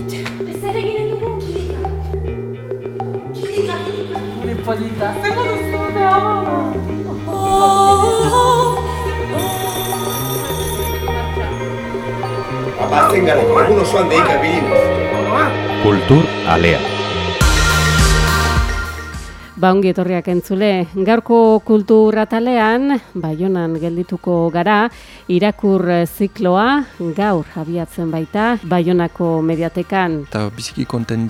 Ez ere ginen dugu kilika. Kilika, kilika. Gure polita, zengo duzu, da? Abasten gara, egun osoan deika bilinez. Kultur Alea. Ba etorriak entzule, gaurko kulturatalean, Baionan geldituko gara, irakur zikloa gaur abiatzen baita, Baionako mediatekan. eta biziki konten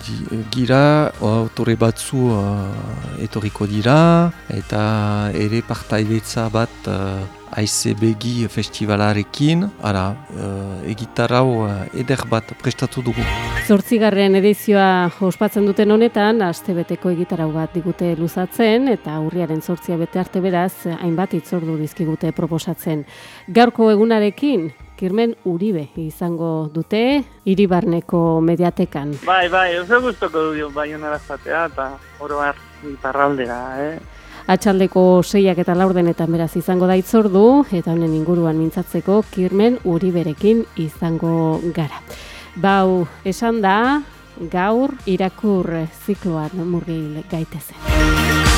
gira, autore batzu uh, etorriko dira, eta ere partaidetza bat uh, AICBG festivalarekin, ara, uh, egitarau uh, eder bat prestatu dugu. Zortzigarren edizioa ospatzen duten honetan, astebeteko egitarau bat digute luzatzen, eta urriaren zortzia bete arte beraz, hainbat itzordu dizkigute proposatzen. Gaurko egunarekin, Kirmen Uribe izango dute, Iribarneko mediatekan. Bai, bai, oso gustoko du baionara jatea eta oro har iparraldera, eh? Atxaldeko seiak eta laurdenetan beraz izango da itzordu, eta honen inguruan mintzatzeko Kirmen Uriberekin izango gara. Bau, esan da, gaur irakur zikloan murgil gaitezen.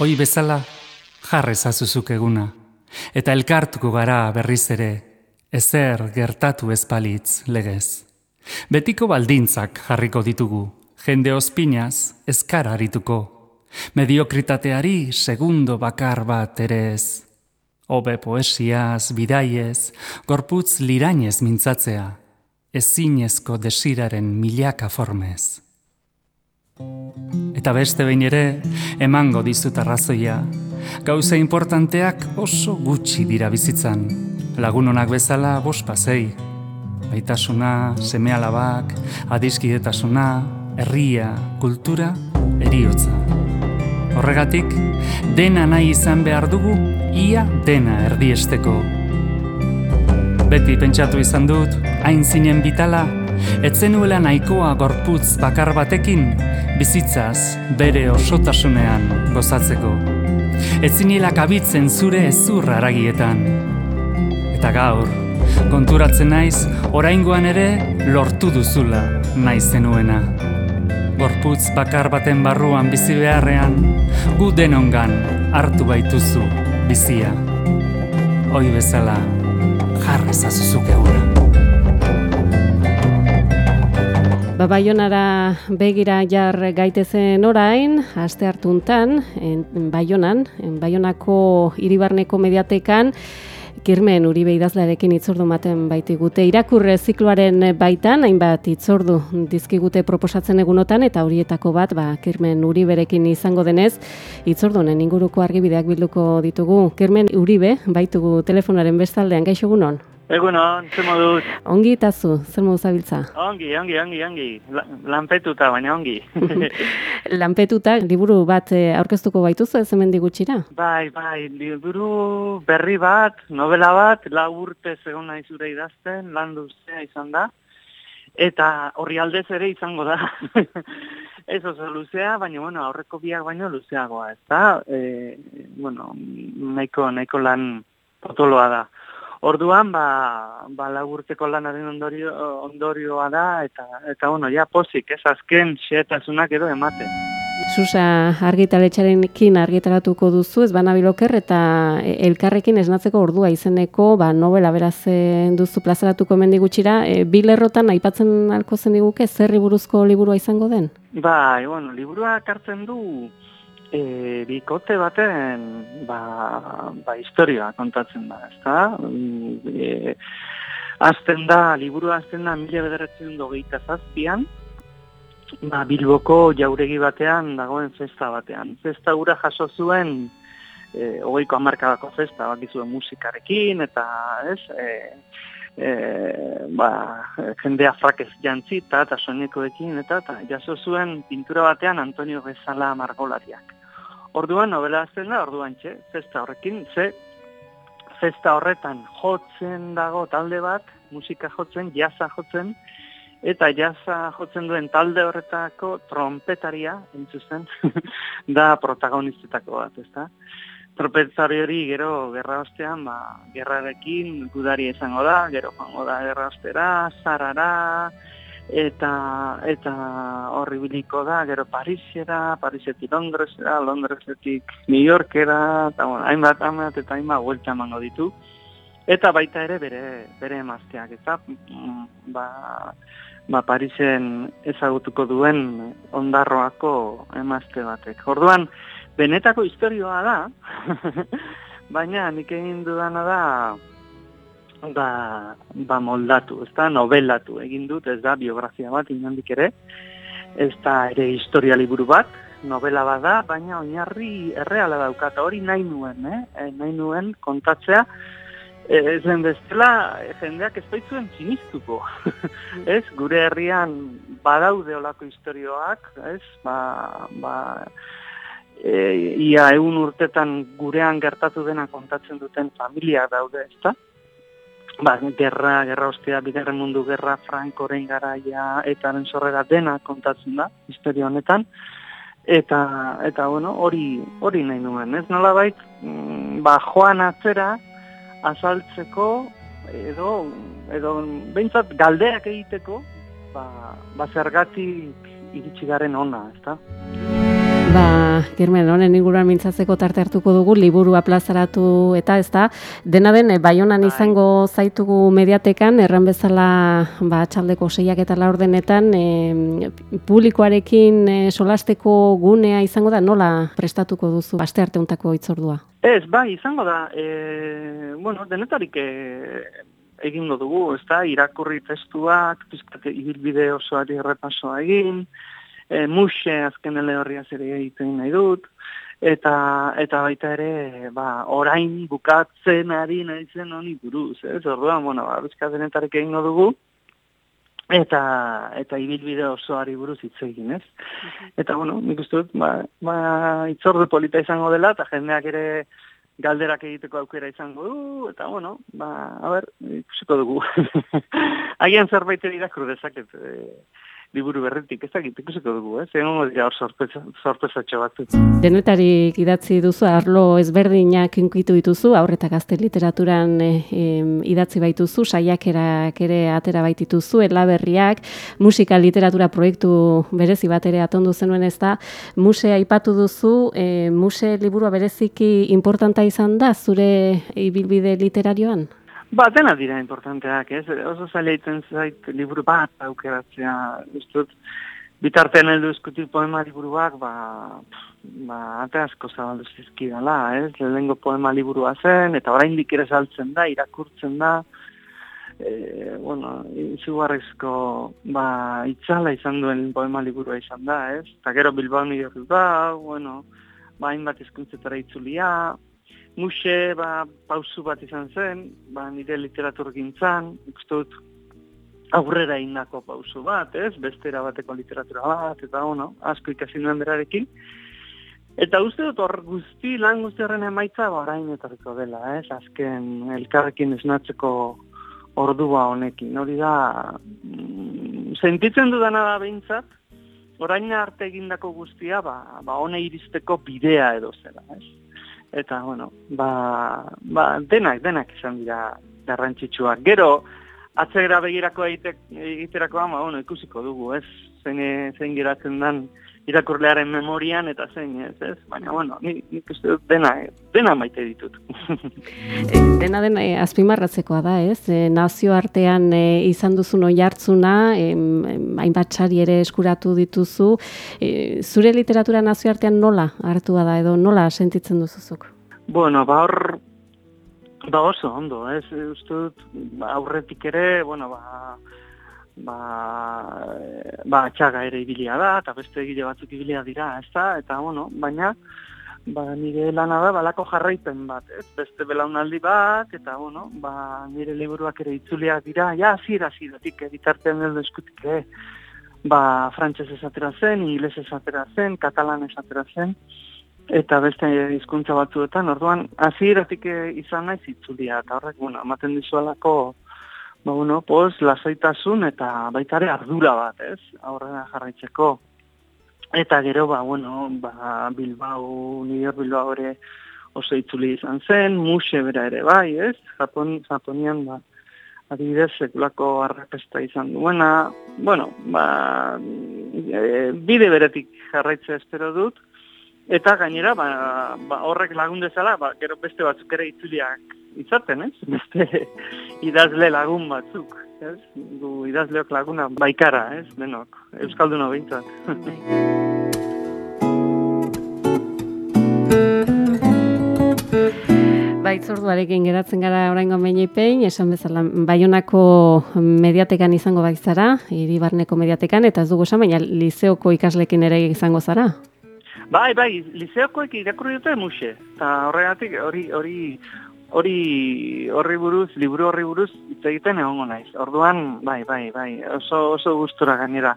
Hoi bezala, jarrez azuzuk eguna, eta elkartuko gara berriz ere, ezer gertatu ezpalitz legez. Betiko baldintzak jarriko ditugu, jende ospinaz ezkar harituko, mediokritateari segundo bakar bat ere ez. Hobe poesiaz, bidaiez, gorputz lirainez mintzatzea, ezinezko desiraren milaka formez. Eta beste behin ere, emango dizut arrazoia. Gauza importanteak oso gutxi dira bizitzan. Lagun onak bezala bost pasei. Baitasuna, seme alabak, adiskidetasuna, herria, kultura, eriotza. Horregatik, dena nahi izan behar dugu, ia dena erdiesteko. Beti pentsatu izan dut, hain zinen bitala, etzenuela nahikoa gorputz bakar batekin, bizitzaz bere osotasunean gozatzeko. Etzinilak abitzen zure ezur haragietan. Eta gaur, konturatzen naiz, oraingoan ere lortu duzula nahi zenuena. Gorputz bakar baten barruan bizi beharrean, gu denongan hartu baituzu bizia. Hoi bezala, jarrez azuzuk Baionara begira jar gaitezen orain, aste hartuntan, en, Baionan, en Baionako iribarneko mediatekan, Kirmen Uribe idazlearekin itzordu maten baitigute. Irakurre zikloaren baitan, hainbat itzordu dizkigute proposatzen egunotan, eta horietako bat, ba, Kirmen Uriberekin izango denez, itzordunen inguruko argibideak bilduko ditugu. Kirmen Uribe, baitugu telefonaren bestaldean, gaixo egunon? Egunon, ze moduz? Ongi eta zu, zer modu zabiltza? Ongi, ongi, ongi, ongi. La, lanpetuta, baina ongi. Lanpetuta, liburu bat eh, aurkeztuko baituzu ez hemen gutxira? bai, bai, liburu berri bat, novela bat, lau urte egon nahi zure idazten, lan luzea izan da. Eta horri aldez ere izango da. Ez oso luzea, baina bueno, aurreko biak baino luzeagoa, ez da? E, bueno, nahiko, nahiko lan potoloa da. Orduan, ba, ba lau urteko lanaren ondorio, ondorioa da, eta, eta bueno, ja pozik, ez azken xehetasunak edo ematen. Susa argitaletxarekin argitaratuko duzu, ez banabiloker, eta e, elkarrekin esnatzeko ordua izeneko, ba, novela beraz duzu plazaratuko mendi gutxira, e, bi lerrotan aipatzen alko zen diguke, zerri buruzko liburua izango den? Bai, bueno, liburua hartzen du e, bikote baten ba, ba historia kontatzen da, ezta? Mm, E, azten da, liburua azten da mila bederatzen dogeita zazpian, ba, Bilboko jauregi batean dagoen festa batean. Festa ura jaso zuen e, hogeiko hamarkadako festa, bakizuen musikarekin, eta ez, e, e, ba, jendea frakez jantzita eta soinekoekin, eta, eta jaso zuen pintura batean Antonio Bezala margolariak. Orduan, novela azten da, orduan txe, festa horrekin, ze festa horretan jotzen dago talde bat, musika jotzen, jasa jotzen, eta jasa jotzen duen talde horretako trompetaria, entzuzen, da protagonistetako bat, ezta? Trompetari hori gero gerra ostean, ba, gerrarekin gudari izango da, gero joango da gerra ostera, zarara, eta eta horribiliko da, gero Parisera, Parisetik Londresera, Londresetik New Yorkera, eta bueno, hainbat, hainbat, eta hainbat huelta emango ditu. Eta baita ere bere, bere emazteak, eta mm, ba, ba Parisen ezagutuko duen ondarroako emazte batek. Orduan, benetako historioa da, baina nik egin dudana da, ba, ba moldatu, ez da, novelatu egin dut, ez da, biografia bat, inondik ere, ez da, ere historia liburu bat, novela bat da, baina oinarri erreala daukat, hori nahi nuen, eh? eh nahi nuen kontatzea, ez den bestela, jendeak ez baitzuen txinistuko. ez, gure herrian badaude olako historioak, ez, ba, ba, e, ia egun urtetan gurean gertatu dena kontatzen duten familia daude, ez da? Ba, gerra, gerra ostea, bigarren mundu gerra, frankoren garaia, eta sorrera dena kontatzen da, historia honetan. Eta, eta bueno, hori, hori nahi nuen, ez nola bait, mm, ba, joan atzera, azaltzeko edo edo beintzat galdeak egiteko ba ba zergatik iritsi garen ona, ezta? Germen, honen inguruan mintzatzeko tarte hartuko dugu, liburua plazaratu eta ez da, dena den, baionan bai. izango zaitugu mediatekan, erran bezala ba, txaldeko seiak eta laur denetan, e, publikoarekin e, solasteko gunea izango da, nola prestatuko duzu, baste arte untako itzordua? Ez, bai, izango da, e, bueno, denetarik e, egingo dugu, ez da, irakurri testuak, pizkate ibilbide osoari errepasoa egin, e, muxe azken ele horria ere egiten nahi dut, eta eta baita ere ba, orain bukatzen ari nahi zen honi buruz, ez? Orduan, bueno, ba, denetarek egingo dugu, eta eta ibilbide osoari buruz hitz egin, ez? Eta bueno, nik uste dut, ba, ba itzorde polita izango dela eta jendeak ere galderak egiteko aukera izango du eta bueno, ba, a ber, ikusiko dugu. Agian zerbait irakur dezaket, eh, liburu berretik, ez dakit, ikusiko dugu, ez? Eh? Egon dira hor sorpresatxo batzu. Denetarik idatzi duzu, arlo ezberdinak inkitu dituzu, aurreta gazte literaturan e, idatzi baituzu, saiakerak ere atera baitituzu, elaberriak, musika literatura proiektu berezi bat ere atondu zenuen ez da, musea aipatu duzu, e, muse liburua bereziki importanta izan da, zure ibilbide literarioan? Ba, dena dira importanteak, ez? Oso zaileiten zait liburu bat aukeratzea, dut, bitartean heldu eskutik poema liburuak, ba, ba, ate asko zabaldu zizkidala, ez? Lehenengo poema liburua zen, eta orain ere saltzen da, irakurtzen da, e, bueno, izugarrizko, ba, itzala izan duen poema liburua izan da, ez? Eta gero Bilbao nire da, bueno, ba, hainbat izkuntzetara itzulia, Muxe, ba, pausu bat izan zen, ba, nire literatur gintzan, ikustut aurrera indako pausu bat, ez? Bestera bateko literatura bat, eta ono, asko ikasi nuen berarekin. Eta uste dut hor guzti, lan guzti horren emaitza, ba, orain etorriko dela, ez? Azken elkarrekin esnatzeko ordua honekin. Hori da, mm, sentitzen dudana da behintzat, orain arte egindako guztia, ba, ba hone iristeko bidea edo zela, ez? Eta bueno, ba, ba, denak, denak izan dira garrantzitsuak. Gero, atzera begirako egiterakoa, ba, bueno, ikusiko dugu, ez? Zein, zein geratzen den irakurlearen memorian eta zein ez, ez? Baina, bueno, nik, nik uste dut dena, dena maite ditut. Eh, dena den eh, azpimarratzekoa da, ez? E, nazio artean e, izan duzun oi hartzuna, hainbat txari ere eskuratu dituzu. E, zure literatura nazio artean nola hartua da edo nola sentitzen duzuzuk? Bueno, ba hor, ba oso ondo, ez? Uste dut, ba, aurretik ere, bueno, ba, ba, ba txaga ere ibilia da, eta beste egile batzuk ibilia dira, ez da, eta bueno, baina, ba, nire lana da, balako jarraipen bat, ez, beste belaunaldi bat, eta bueno, ba, nire liburuak ere itzuliak dira, ja, zira, ziratik, editartean edo eskutik, eh, ba, frantxez esatera zen, inglez esatera zen, katalan esatera zen, eta beste hizkuntza batzuetan, orduan, hasieratik izan naiz itzulia, eta horrek, bueno, ematen dizualako, ba, bueno, poz, lasaitasun eta baita ere ardura bat, ez, aurrera jarraitzeko. Eta gero, ba, bueno, ba, Bilbao, York Bilbao ere oso itzuli izan zen, muse bera ere bai, ez, Japon, Japonian, ba, adibidez, sekulako arrapesta izan duena, bueno, ba, e, bide beretik jarraitze espero dut, eta gainera, ba, ba, horrek lagun dezala, ba, gero beste batzuk ere itzuliak izaten, ez? Beste idazle lagun batzuk, ez? Du idazleok laguna baikara, ez? Denok, Euskalduna behintzat. Baitzorduarekin geratzen gara oraingo meinepein, esan bezala Baionako mediatekan izango baitzara, Iribarneko mediatekan eta ez dugu esan baina lizeoko ikaslekin ere izango zara. Bai, bai, lizeokoek irakurri dute muse. Eta horregatik hori hori hori horri buruz, liburu horri buruz hitz egiten egongo naiz. Orduan, bai, bai, bai, oso oso gustura gainera.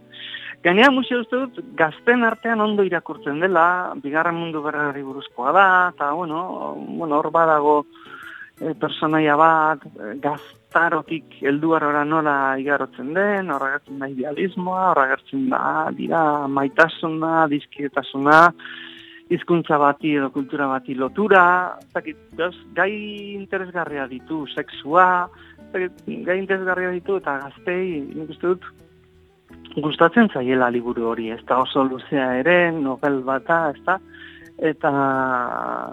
Gainera museo uste dut, gazten artean ondo irakurtzen dela, bigarren mundu berrari buruzkoa da, eta, bueno, bueno hor badago e, personaia bat, e, gaztarotik helduarora nola igarotzen den, horregatzen da idealismoa, horregatzen da, dira, maitasuna, dizkietasuna, hizkuntza bati edo kultura bati lotura, zakit, gai interesgarria ditu, sexua, zakit, gai interesgarria ditu, eta gaztei, nik uste dut, gustatzen zaiela liburu hori, ez da oso luzea ere, novel bata, ez da, eta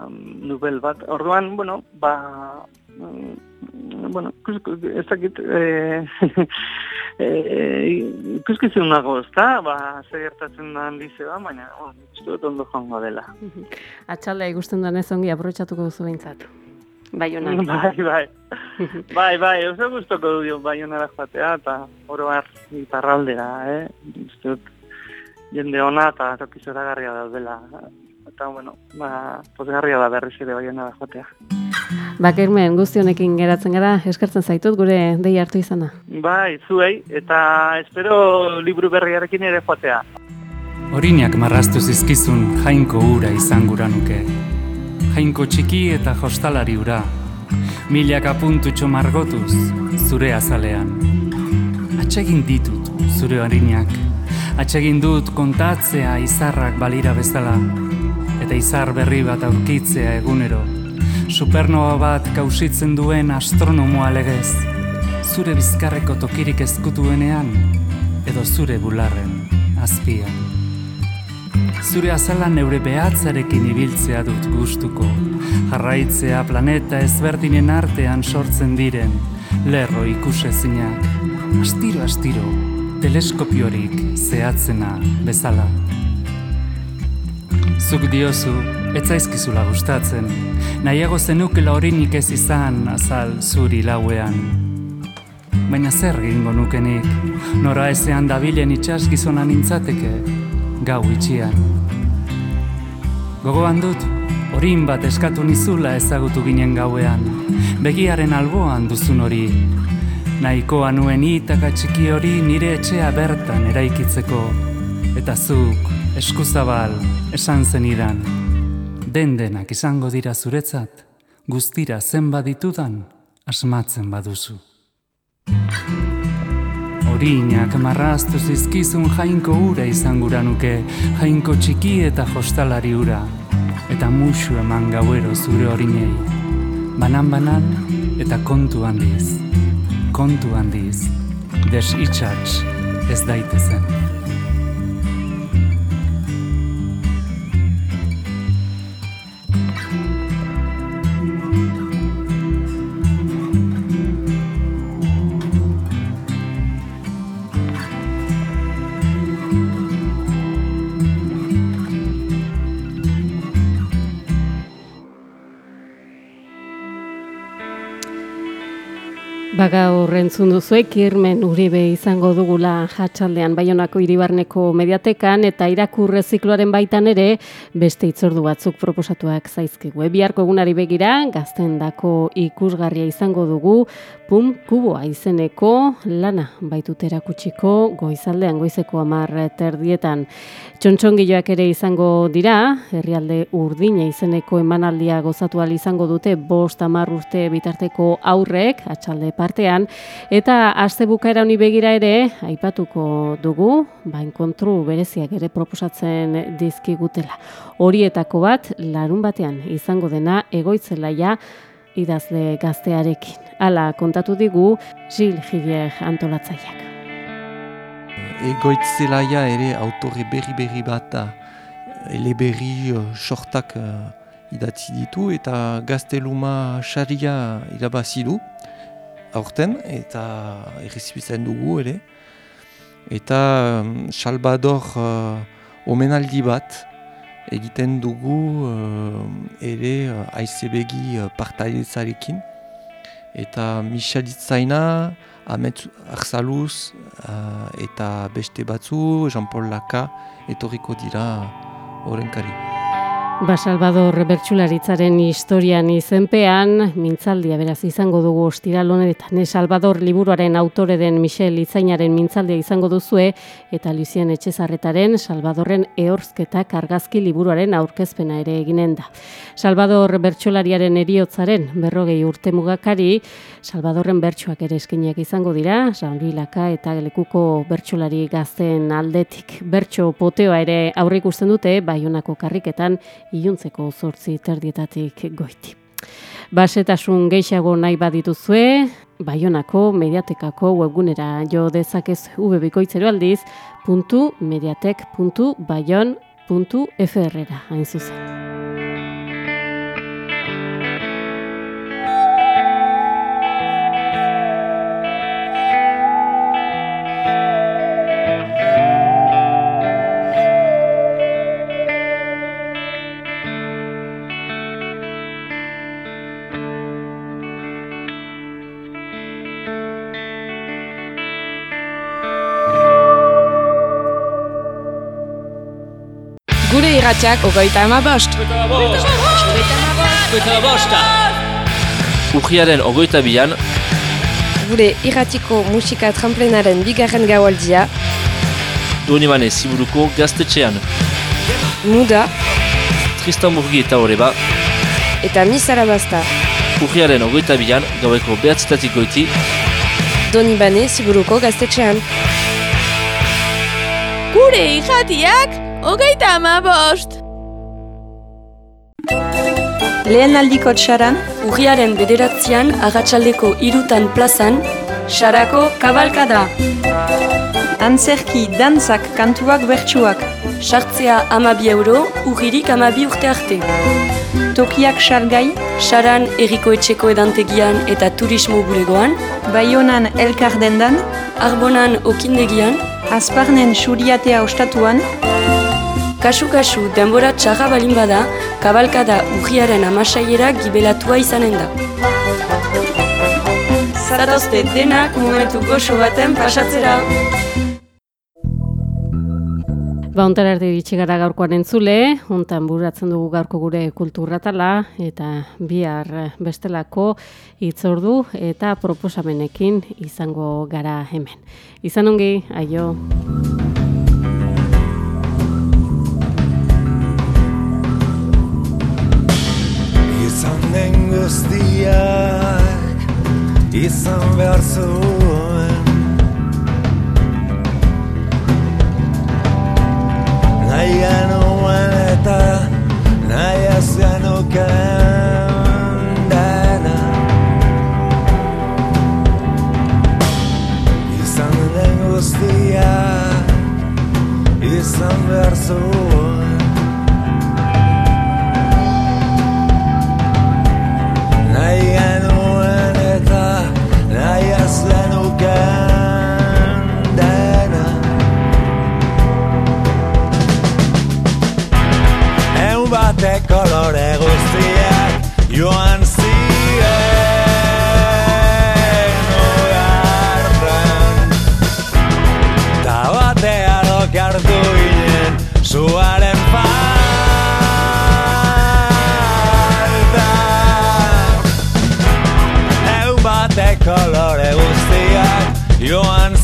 mm, novel bat. Orduan, bueno, ba, bueno, ez dakit, e, e, ikuskizun nago, ez da, ba, segertatzen da handize ba, baina, oh, dut ondo joango dela. Atxaldea ikusten duen ez ongi, aprotxatuko duzu behintzatu. Bai, honak. Bai, bai. bai, bai, oso guztoko du dio bai honara joatea, eta oro har gitarraldera, eh? Zut, jende ona eta tokizora garria daudela. Eta, bueno, ba, pozgarria da berriz ere bai honara joatea. Bakermen, guzti honekin geratzen gara, eskertzen zaitut gure dei hartu izana. Bai, zuei, eta espero liburu berriarekin ere joatea. Horinak marraztu zizkizun jainko ura izan gura nuke jainko txiki eta jostalari ura, milak apuntutxo margotuz zure azalean. Atsegin ditut zure harinak, atsegin dut kontatzea izarrak balira bezala, eta izar berri bat aurkitzea egunero, supernova bat kausitzen duen astronomoa legez, zure bizkarreko tokirik ezkutuenean, edo zure bularren azpian. Zure azala neure behatzarekin ibiltzea dut gustuko, jarraitzea planeta ezberdinen artean sortzen diren, lerro ikusezinak, astiro astiro, teleskopiorik zehatzena bezala. Zuk diozu, ez zaizkizula gustatzen, nahiago zenukela horinik ez izan azal zuri lauean. Baina zer gingo nukenik, nora ezean dabilen itxas gizonan nintzateke, gau itxian. Gogoan dut, orin bat eskatu nizula ezagutu ginen gauean, begiaren alboan duzun hori. Nahikoa nuen itaka txiki hori nire etxea bertan eraikitzeko, eta zuk, eskuzabal, esan zenidan. Den denak izango dira zuretzat, guztira zenbat ditudan, asmatzen baduzu. Horinak marraztu zizkizun jainko ura izan gura nuke, jainko txiki eta jostalari ura, eta musu eman gauero zure horinei. Banan-banan eta kontu handiz, kontu handiz, des itxatx ez daitezen. haga Baga horrentzun duzuek, irmen uribe izango dugula jatxaldean Baionako iribarneko mediatekan eta irakurre zikloaren baitan ere beste itzordu batzuk proposatuak zaizkigu. Biharko egunari begira, gazten dako ikusgarria izango dugu, pum, kuboa izeneko lana baitut erakutsiko goizaldean, goizeko amar terdietan. Txontxongiloak ere izango dira, herrialde urdine izeneko emanaldia gozatu izango dute bost amar urte bitarteko aurrek, atxalde par artean, eta aste bukaera honi begira ere, aipatuko dugu, ba, enkontru bereziak ere proposatzen dizkigutela. Horietako bat, larun batean izango dena egoitzelaia idazle gaztearekin. Hala kontatu digu, Gil Gidier antolatzaileak. Egoitzelaia ere autore berri-berri bat da, eleberri uh, sortak uh, idatzi ditu eta gazteluma xaria irabazi du aurten eta errezibitzen dugu ere. Eta um, Salvador uh, omenaldi bat egiten dugu uh, ere uh, aizebegi uh, partaidezarekin. Eta Michel Itzaina, Ahmet Arzaluz uh, eta beste batzu, Jean-Paul Laka, etorriko dira horrenkari. Ba Salvador Bertsularitzaren historian izenpean, mintzaldia beraz izango dugu ostiral honetan. Ne Salvador liburuaren autore den Michel Itzainaren mintzaldia izango duzue eta Lucien Etxezarretaren Salvadorren ehorzketak argazki liburuaren aurkezpena ere eginen da. Salvador Bertsulariaren eriotzaren berrogei urte mugakari, Salvadorren bertsuak ere eskinak izango dira, Sanbilaka eta lekuko bertsulari gazten aldetik. Bertso poteoa ere aurre ikusten dute, baionako karriketan iluntzeko zortzi terdietatik goiti. Basetasun gehiago nahi badituzue, Baionako mediatekako webgunera jo dezakez ubebikoitzero aldiz, puntu mediatek puntu baion puntu FR-ra hain zuzen. Irratxak ogoita ama bost. Ujiaren ogoita bian, Gure irratiko musika tramplenaren bigarren gaualdia, Donibane Ziburuko gaztetxean. muda Tristan Burgi eta Horeba, eta misara basta. Ujiaren ogoita bian, gaueko behatzitatik goiti, Doni bane ziburuko gaztetxean. Gure irratiak ogoita ama bost. Lehen aldiko txaran, Urriaren bederatzean agatsaldeko irutan plazan, Sarako kabalkada. antzerki, dantzak, kantuak, bertsuak, Sartzea amabi euro, urririk amabi urte arte. tokiak salgai, Saran erriko etxeko edantegian eta turismo bulegoan, baionan elkar dendan, Arbonan okindegian, azparnen suriatea ostatuan, kasu-kasu denbora txarra balin bada, kabalkada urriaren amasaiera gibelatua izanen da. Zatozte denak momentu goxo baten pasatzera. Ba, ontar arte iritsi gaurkoan entzule, hontan buratzen dugu gaurko gure kulturratala, eta bihar bestelako hitzordu eta proposamenekin izango gara hemen. Izan ongi, aio. Guztiak izan behar zuen Nahi genuen eta nahi ez Egun batek kolore guztiak. Joan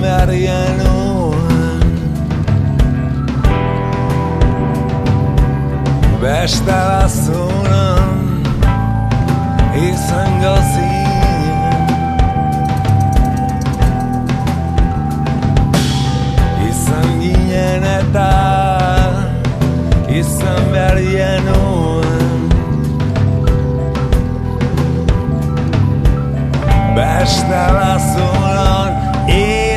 berrien nuen Beste bazunan izango zinen Izan ginen eta izan berrien nuen Beste bazunan izan